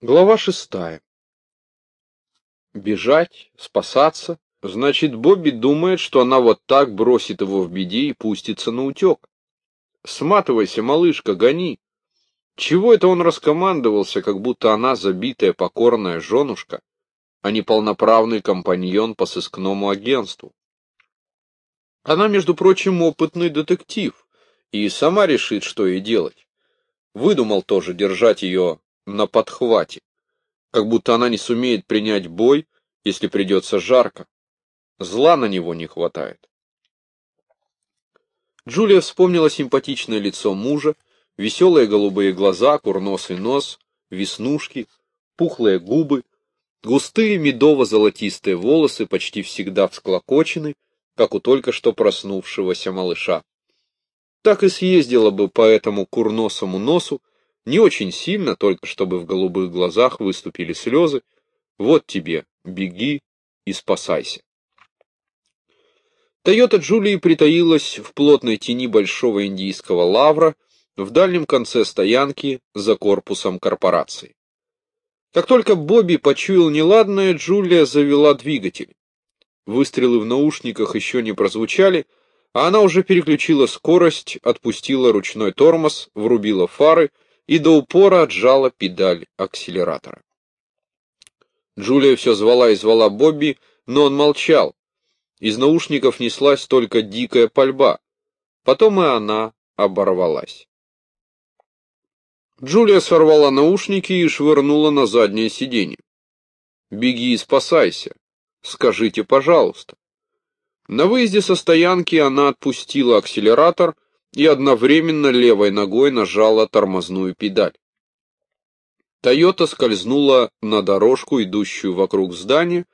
Глава шестая. Бежать, спасаться. Значит, Бобби думает, что она вот так бросит его в беде и пустится на утек. Сматывайся, малышка, гони. Чего это он раскомандовался, как будто она забитая покорная женушка, а не полноправный компаньон по сыскному агентству? Она, между прочим, опытный детектив, и сама решит, что ей делать. Выдумал тоже держать ее на подхвате, как будто она не сумеет принять бой, если придется жарко. Зла на него не хватает. Джулия вспомнила симпатичное лицо мужа, веселые голубые глаза, курносый нос, веснушки, пухлые губы, густые медово-золотистые волосы почти всегда всклокочены, как у только что проснувшегося малыша. Так и съездила бы по этому курносому носу, не очень сильно, только чтобы в голубых глазах выступили слезы. Вот тебе, беги и спасайся. Тойота Джулии притаилась в плотной тени большого индийского лавра в дальнем конце стоянки за корпусом корпорации. Как только Бобби почуял неладное, Джулия завела двигатель. Выстрелы в наушниках еще не прозвучали, а она уже переключила скорость, отпустила ручной тормоз, врубила фары и до упора отжала педаль акселератора. Джулия все звала и звала Бобби, но он молчал. Из наушников неслась только дикая пальба. Потом и она оборвалась. Джулия сорвала наушники и швырнула на заднее сиденье. «Беги и спасайся. Скажите, пожалуйста». На выезде со стоянки она отпустила акселератор и одновременно левой ногой нажала тормозную педаль. Тойота скользнула на дорожку, идущую вокруг здания,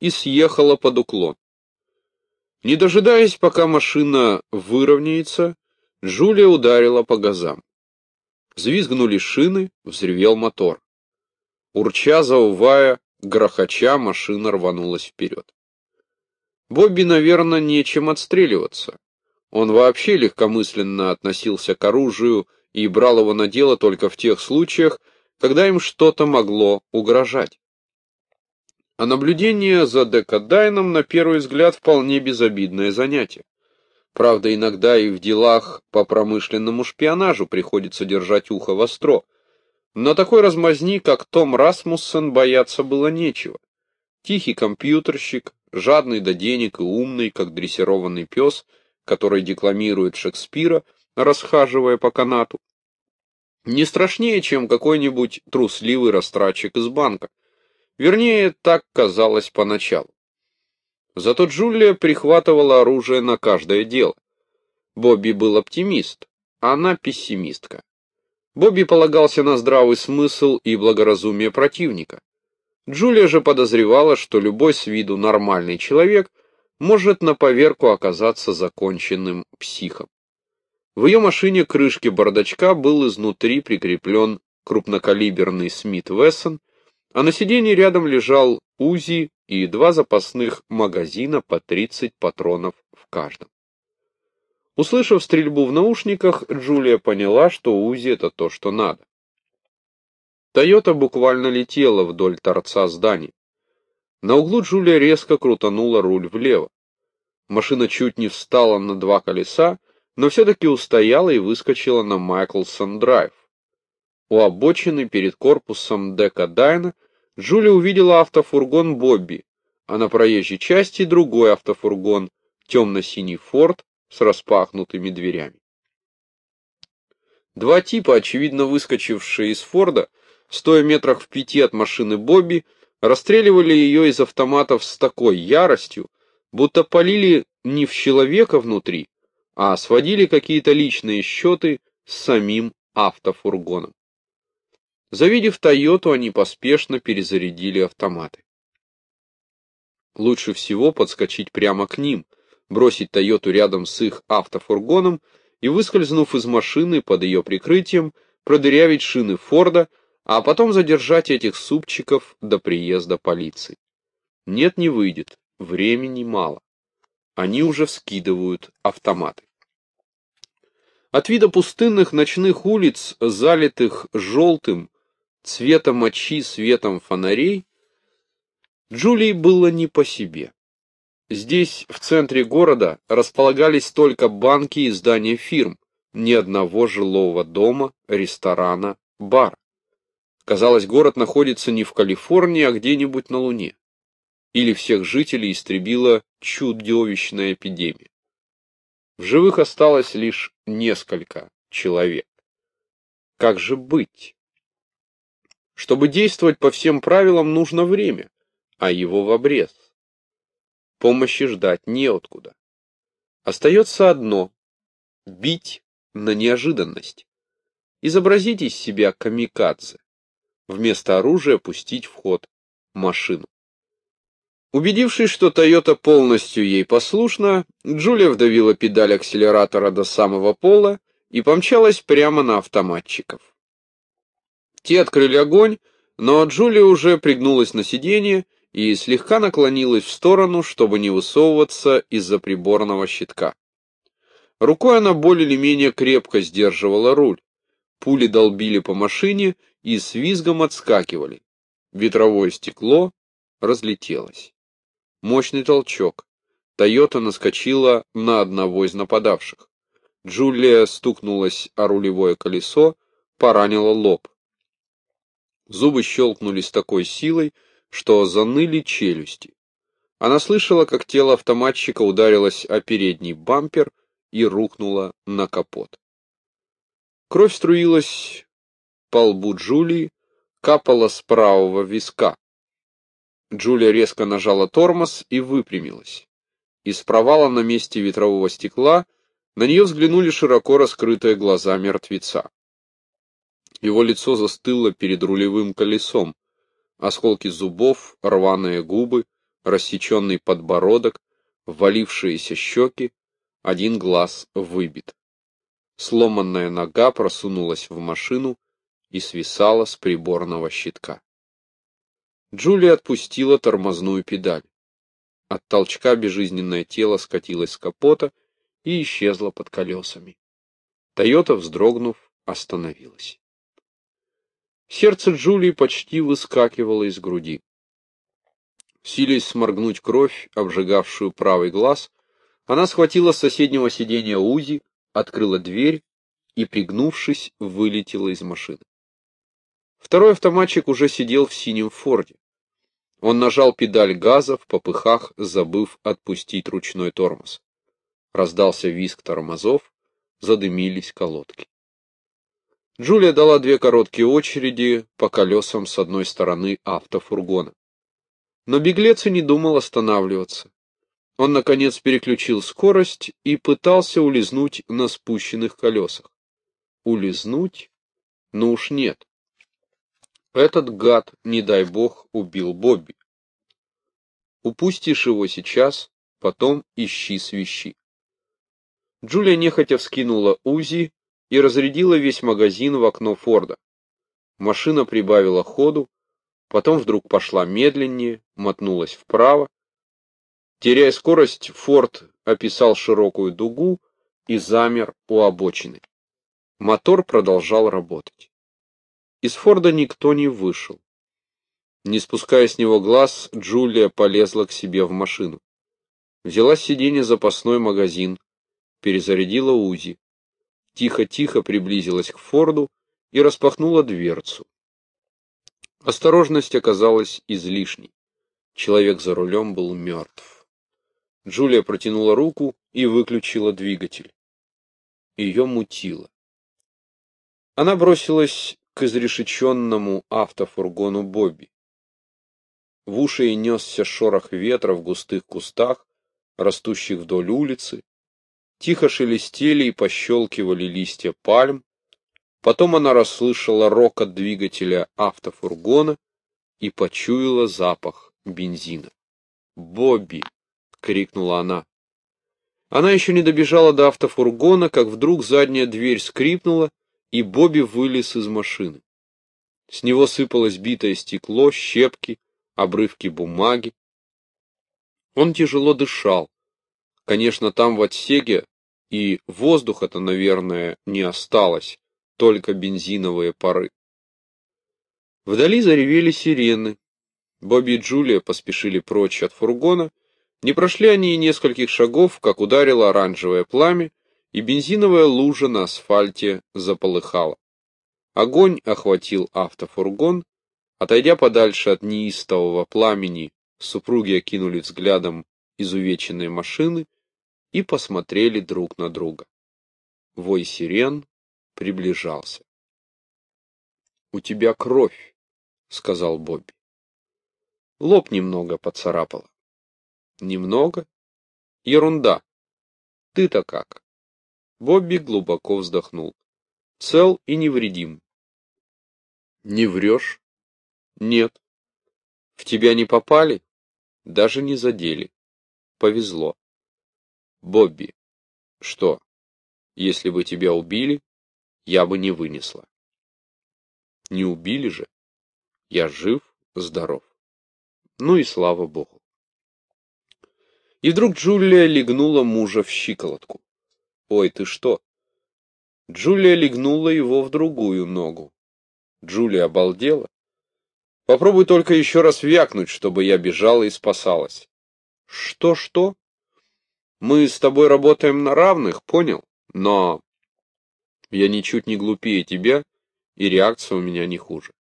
и съехала под уклон. Не дожидаясь, пока машина выровняется, Джулия ударила по газам. Взвизгнули шины, взревел мотор. Урча, заувая, грохоча, машина рванулась вперед. Бобби, наверное, нечем отстреливаться. Он вообще легкомысленно относился к оружию и брал его на дело только в тех случаях, когда им что-то могло угрожать. А наблюдение за Декадайном, на первый взгляд, вполне безобидное занятие. Правда, иногда и в делах по промышленному шпионажу приходится держать ухо востро. Но такой размазни, как Том Расмуссен, бояться было нечего. Тихий компьютерщик, жадный до денег и умный, как дрессированный пес — который декламирует Шекспира, расхаживая по канату, не страшнее, чем какой-нибудь трусливый растратчик из банка. Вернее, так казалось поначалу. Зато Джулия прихватывала оружие на каждое дело. Бобби был оптимист, а она пессимистка. Бобби полагался на здравый смысл и благоразумие противника. Джулия же подозревала, что любой с виду нормальный человек может на поверку оказаться законченным психом. В ее машине крышки бардачка был изнутри прикреплен крупнокалиберный Смит Вессон, а на сиденье рядом лежал УЗИ и два запасных магазина по 30 патронов в каждом. Услышав стрельбу в наушниках, Джулия поняла, что УЗИ это то, что надо. Тойота буквально летела вдоль торца здания. На углу Джулия резко крутанула руль влево. Машина чуть не встала на два колеса, но все-таки устояла и выскочила на Майклсон-драйв. У обочины перед корпусом Дека Дайна Джулия увидела автофургон Бобби, а на проезжей части другой автофургон, темно-синий Форд с распахнутыми дверями. Два типа, очевидно выскочившие из Форда, стоя метрах в пяти от машины Бобби, расстреливали ее из автоматов с такой яростью, будто полили не в человека внутри, а сводили какие-то личные счеты с самим автофургоном. Завидев Тойоту, они поспешно перезарядили автоматы. Лучше всего подскочить прямо к ним, бросить Тойоту рядом с их автофургоном и, выскользнув из машины под ее прикрытием, продырявить шины Форда, а потом задержать этих супчиков до приезда полиции. Нет, не выйдет, времени мало. Они уже вскидывают автоматы. От вида пустынных ночных улиц, залитых желтым, цвета мочи светом фонарей, Джулии было не по себе. Здесь, в центре города, располагались только банки и здания фирм, ни одного жилого дома, ресторана, бара. Казалось, город находится не в Калифорнии, а где-нибудь на Луне. Или всех жителей истребила чудовищная эпидемия. В живых осталось лишь несколько человек. Как же быть? Чтобы действовать по всем правилам, нужно время, а его в обрез. Помощи ждать неоткуда. Остается одно — бить на неожиданность. Изобразить из себя камикадзе. Вместо оружия пустить в ход машину. Убедившись, что Тойота полностью ей послушна, Джулия вдавила педаль акселератора до самого пола и помчалась прямо на автоматчиков. Те открыли огонь, но Джулия уже пригнулась на сиденье и слегка наклонилась в сторону, чтобы не высовываться из-за приборного щитка. Рукой она более или менее крепко сдерживала руль. Пули долбили по машине и с визгом отскакивали. Ветровое стекло разлетелось. Мощный толчок. Тойота наскочила на одного из нападавших. Джулия стукнулась о рулевое колесо, поранила лоб. Зубы щелкнули с такой силой, что заныли челюсти. Она слышала, как тело автоматчика ударилось о передний бампер и рухнуло на капот. Кровь струилась по лбу Джулии, капала с правого виска. Джулия резко нажала тормоз и выпрямилась. Из провала на месте ветрового стекла на нее взглянули широко раскрытые глаза мертвеца. Его лицо застыло перед рулевым колесом. Осколки зубов, рваные губы, рассеченный подбородок, ввалившиеся щеки, один глаз выбит. Сломанная нога просунулась в машину и свисала с приборного щитка. Джулия отпустила тормозную педаль. От толчка безжизненное тело скатилось с капота и исчезло под колесами. Тойота, вздрогнув, остановилась. Сердце Джулии почти выскакивало из груди. Силясь сморгнуть кровь, обжигавшую правый глаз, она схватила с соседнего сиденья Узи, открыла дверь и, пригнувшись, вылетела из машины. Второй автоматчик уже сидел в синем форде. Он нажал педаль газа в попыхах, забыв отпустить ручной тормоз. Раздался визг тормозов, задымились колодки. Джулия дала две короткие очереди по колесам с одной стороны автофургона. Но беглец и не думал останавливаться. Он, наконец, переключил скорость и пытался улизнуть на спущенных колесах. Улизнуть? Ну уж нет. Этот гад, не дай бог, убил Бобби. Упустишь его сейчас, потом ищи свищи. Джулия нехотя вскинула УЗИ и разрядила весь магазин в окно Форда. Машина прибавила ходу, потом вдруг пошла медленнее, мотнулась вправо. Теряя скорость, Форд описал широкую дугу и замер у обочины. Мотор продолжал работать. Из Форда никто не вышел. Не спуская с него глаз, Джулия полезла к себе в машину. Взяла с сиденья запасной магазин, перезарядила УЗИ. Тихо-тихо приблизилась к Форду и распахнула дверцу. Осторожность оказалась излишней. Человек за рулем был мертв. Джулия протянула руку и выключила двигатель. Ее мутило. Она бросилась к изрешеченному автофургону Бобби. В уши ей несся шорох ветра в густых кустах, растущих вдоль улицы. Тихо шелестели и пощелкивали листья пальм. Потом она расслышала рокот двигателя автофургона и почуяла запах бензина. «Бобби!» — крикнула она. Она еще не добежала до автофургона, как вдруг задняя дверь скрипнула, и Бобби вылез из машины. С него сыпалось битое стекло, щепки, обрывки бумаги. Он тяжело дышал. Конечно, там в отсеке и воздуха-то, наверное, не осталось, только бензиновые пары. Вдали заревели сирены. Бобби и Джулия поспешили прочь от фургона. Не прошли они и нескольких шагов, как ударило оранжевое пламя, и бензиновая лужа на асфальте заполыхала. Огонь охватил автофургон. Отойдя подальше от неистового пламени, супруги окинули взглядом изувеченные машины и посмотрели друг на друга. Вой сирен приближался. «У тебя кровь», — сказал Бобби. Лоб немного поцарапало. «Немного? Ерунда. Ты-то как?» Бобби глубоко вздохнул. «Цел и невредим». «Не врешь?» «Нет». «В тебя не попали?» «Даже не задели. Повезло». «Бобби, что, если бы тебя убили, я бы не вынесла?» Не убили же. Я жив, здоров. Ну и слава богу. И вдруг Джулия легнула мужа в щиколотку. Ой, ты что? Джулия легнула его в другую ногу. Джулия обалдела. Попробуй только еще раз вякнуть, чтобы я бежала и спасалась. Что-что? Мы с тобой работаем на равных, понял? Но я ничуть не глупее тебя и реакция у меня не хуже.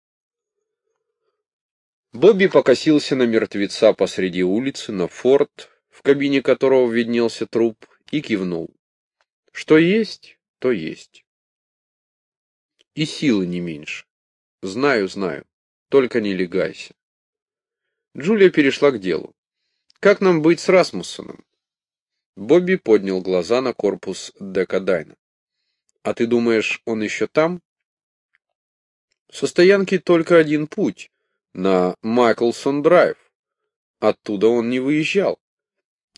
Бобби покосился на мертвеца посреди улицы, на форт, в кабине которого виднелся труп, и кивнул. Что есть, то есть. И силы не меньше. Знаю, знаю. Только не легайся. Джулия перешла к делу. Как нам быть с Расмуссоном? Бобби поднял глаза на корпус Декадайна. А ты думаешь, он еще там? Со стоянки только один путь — на Майклсон-драйв. Оттуда он не выезжал.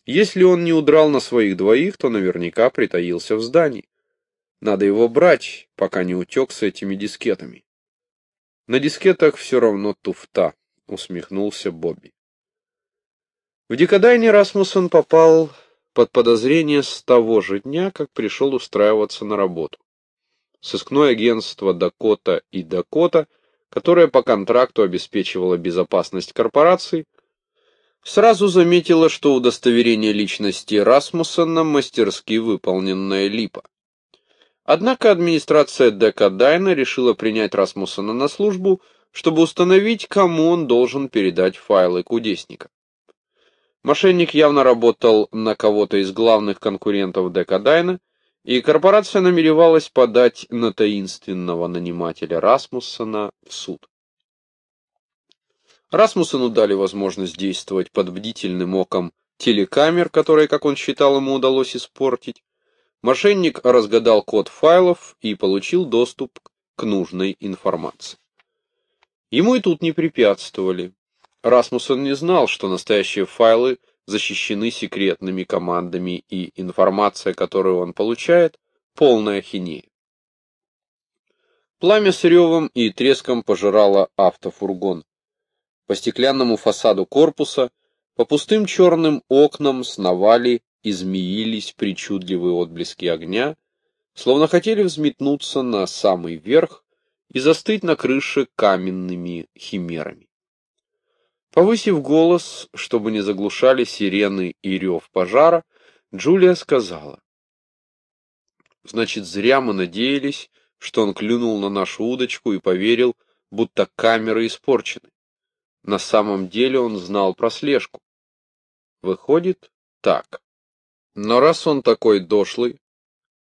Если он не удрал на своих двоих, то наверняка притаился в здании. Надо его брать, пока не утек с этими дискетами. На дискетах все равно туфта, усмехнулся Бобби. В Дикодайне Расмуссен попал под подозрение с того же дня, как пришел устраиваться на работу сыскное агентство Дакота и Дакота, которое по контракту обеспечивало безопасность корпорации, сразу заметило, что удостоверение личности Расмуссена мастерски выполненная липа. Однако администрация Дека Дайна решила принять Расмуссена на службу, чтобы установить, кому он должен передать файлы кудесника. Мошенник явно работал на кого-то из главных конкурентов Дека Дайна, и корпорация намеревалась подать на таинственного нанимателя Расмуссона в суд. Расмуссену дали возможность действовать под бдительным оком телекамер, которые, как он считал, ему удалось испортить. Мошенник разгадал код файлов и получил доступ к нужной информации. Ему и тут не препятствовали. Расмуссен не знал, что настоящие файлы – защищены секретными командами и информация, которую он получает, полная хинея. Пламя с ревом и треском пожирало автофургон. По стеклянному фасаду корпуса, по пустым черным окнам сновали и змеились причудливые отблески огня, словно хотели взметнуться на самый верх и застыть на крыше каменными химерами. Повысив голос, чтобы не заглушали сирены и рев пожара, Джулия сказала. Значит, зря мы надеялись, что он клюнул на нашу удочку и поверил, будто камеры испорчены. На самом деле он знал про слежку. Выходит, так. Но раз он такой дошлый,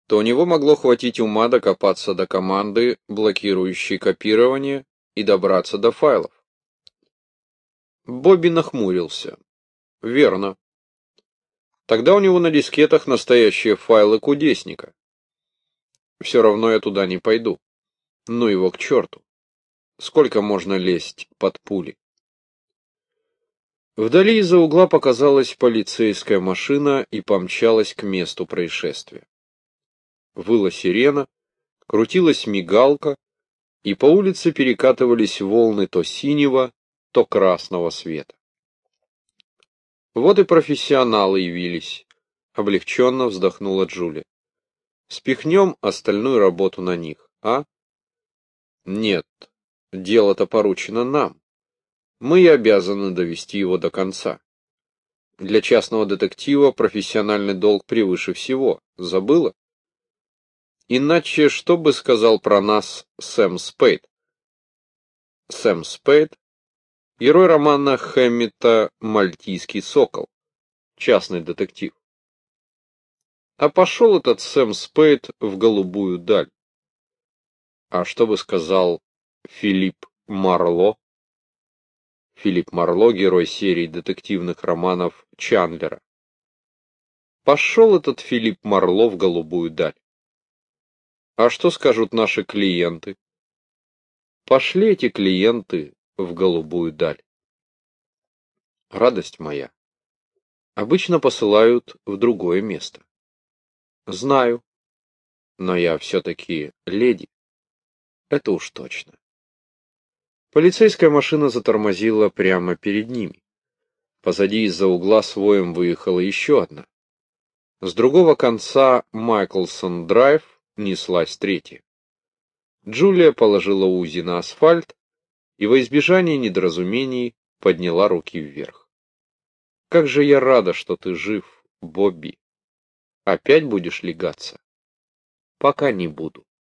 то у него могло хватить ума докопаться до команды, блокирующей копирование, и добраться до файлов. Бобби нахмурился. Верно. Тогда у него на дискетах настоящие файлы кудесника. Все равно я туда не пойду. Ну его к черту. Сколько можно лезть под пули? Вдали из-за угла показалась полицейская машина и помчалась к месту происшествия. Выла сирена, крутилась мигалка, и по улице перекатывались волны то синего, то красного света. Вот и профессионалы явились, облегченно вздохнула Джулия. Спихнем остальную работу на них, а? Нет, дело-то поручено нам. Мы и обязаны довести его до конца. Для частного детектива профессиональный долг превыше всего. Забыла? Иначе что бы сказал про нас Сэм Спейд? Сэм Спейд — герой романа Хэммита «Мальтийский сокол», частный детектив. А пошел этот Сэм Спейд в голубую даль. А что бы сказал Филипп Марло? Филипп Марло — герой серии детективных романов Чандлера. Пошел этот Филипп Марло в голубую даль. А что скажут наши клиенты? Пошли эти клиенты в голубую даль. Радость моя. Обычно посылают в другое место. Знаю. Но я все-таки леди. Это уж точно. Полицейская машина затормозила прямо перед ними. Позади из-за угла своем выехала еще одна. С другого конца Майклсон-драйв неслась третья. Джулия положила Узи на асфальт и во избежание недоразумений подняла руки вверх. «Как же я рада, что ты жив, Бобби!» Опять будешь легаться? Пока не буду.